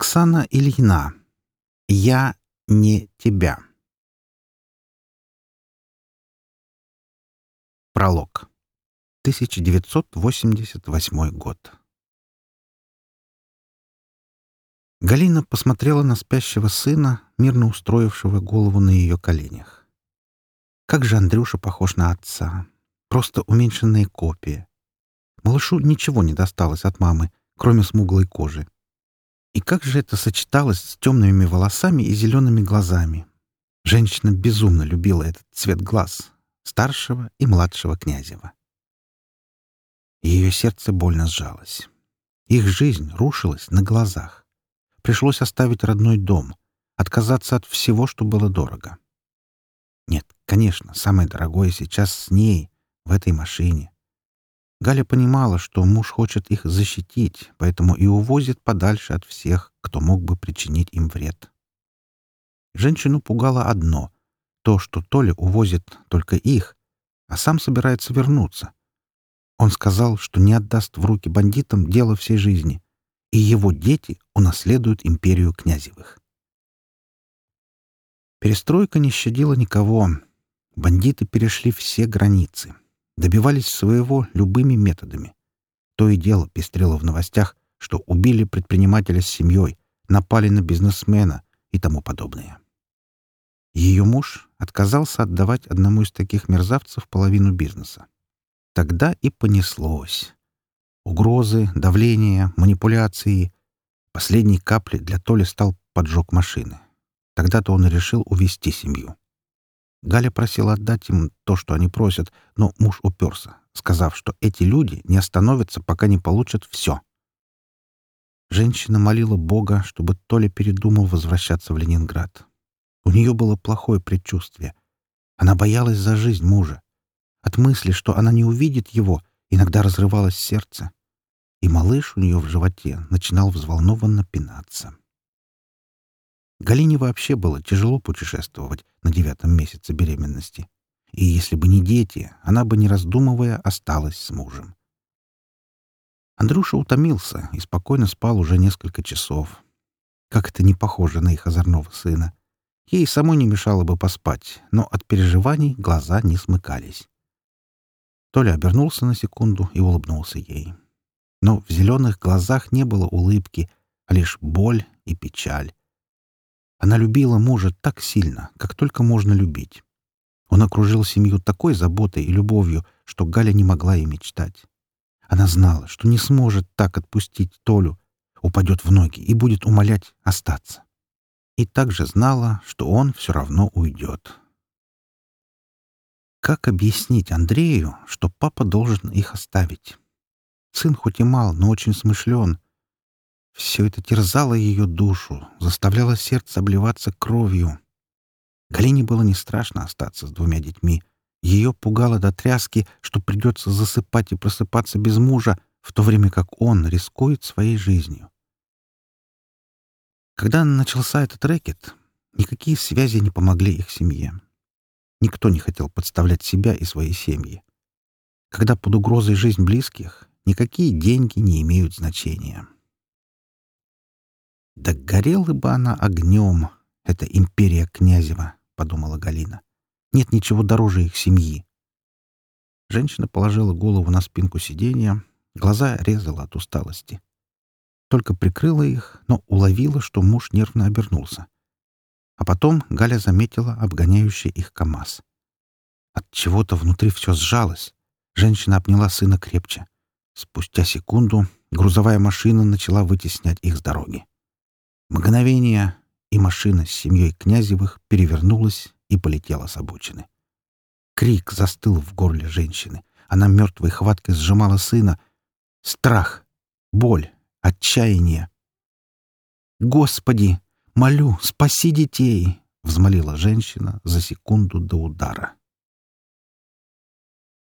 Оксана Ильина. Я не тебя. Пролог. 1988 год. Галина посмотрела на спящего сына, мирно устроившего голову на ее коленях. Как же Андрюша похож на отца. Просто уменьшенная копия. Малышу ничего не досталось от мамы, кроме смуглой кожи. И как же это сочеталось с темными волосами и зелеными глазами? Женщина безумно любила этот цвет глаз старшего и младшего князева. Ее сердце больно сжалось. Их жизнь рушилась на глазах. Пришлось оставить родной дом, отказаться от всего, что было дорого. Нет, конечно, самое дорогое сейчас с ней, в этой машине. Галя понимала, что муж хочет их защитить, поэтому и увозит подальше от всех, кто мог бы причинить им вред. Женщину пугало одно — то, что Толя увозит только их, а сам собирается вернуться. Он сказал, что не отдаст в руки бандитам дело всей жизни, и его дети унаследуют империю князевых. Перестройка не щадила никого. Бандиты перешли все границы добивались своего любыми методами. То и дело пестрело в новостях, что убили предпринимателя с семьей, напали на бизнесмена и тому подобное. Ее муж отказался отдавать одному из таких мерзавцев половину бизнеса. Тогда и понеслось. Угрозы, давление, манипуляции. Последней каплей для Толи стал поджог машины. Тогда-то он решил увести семью. Галя просила отдать им то, что они просят, но муж уперся, сказав, что эти люди не остановятся, пока не получат все. Женщина молила Бога, чтобы Толя передумал возвращаться в Ленинград. У нее было плохое предчувствие. Она боялась за жизнь мужа. От мысли, что она не увидит его, иногда разрывалось сердце. И малыш у нее в животе начинал взволнованно пинаться. Галине вообще было тяжело путешествовать на девятом месяце беременности. И если бы не дети, она бы, не раздумывая, осталась с мужем. Андрюша утомился и спокойно спал уже несколько часов. Как это не похоже на их озорного сына. Ей самой не мешало бы поспать, но от переживаний глаза не смыкались. Толя обернулся на секунду и улыбнулся ей. Но в зеленых глазах не было улыбки, а лишь боль и печаль. Она любила мужа так сильно, как только можно любить. Он окружил семью такой заботой и любовью, что Галя не могла и мечтать. Она знала, что не сможет так отпустить Толю, упадет в ноги и будет умолять остаться. И также знала, что он все равно уйдет. Как объяснить Андрею, что папа должен их оставить? Сын хоть и мал, но очень смышлен — все это терзало ее душу, заставляло сердце обливаться кровью. Галине было не страшно остаться с двумя детьми. Ее пугало до тряски, что придется засыпать и просыпаться без мужа, в то время как он рискует своей жизнью. Когда начался этот рэкет, никакие связи не помогли их семье. Никто не хотел подставлять себя и свои семьи. Когда под угрозой жизнь близких, никакие деньги не имеют значения. «Да горела бы она огнем, эта империя Князева», — подумала Галина. «Нет ничего дороже их семьи». Женщина положила голову на спинку сиденья, глаза резала от усталости. Только прикрыла их, но уловила, что муж нервно обернулся. А потом Галя заметила обгоняющий их КамАЗ. От чего-то внутри все сжалось. Женщина обняла сына крепче. Спустя секунду грузовая машина начала вытеснять их с дороги. Мгновение, и машина с семьей Князевых перевернулась и полетела с обочины. Крик застыл в горле женщины. Она мертвой хваткой сжимала сына. Страх, боль, отчаяние. «Господи, молю, спаси детей!» — взмолила женщина за секунду до удара.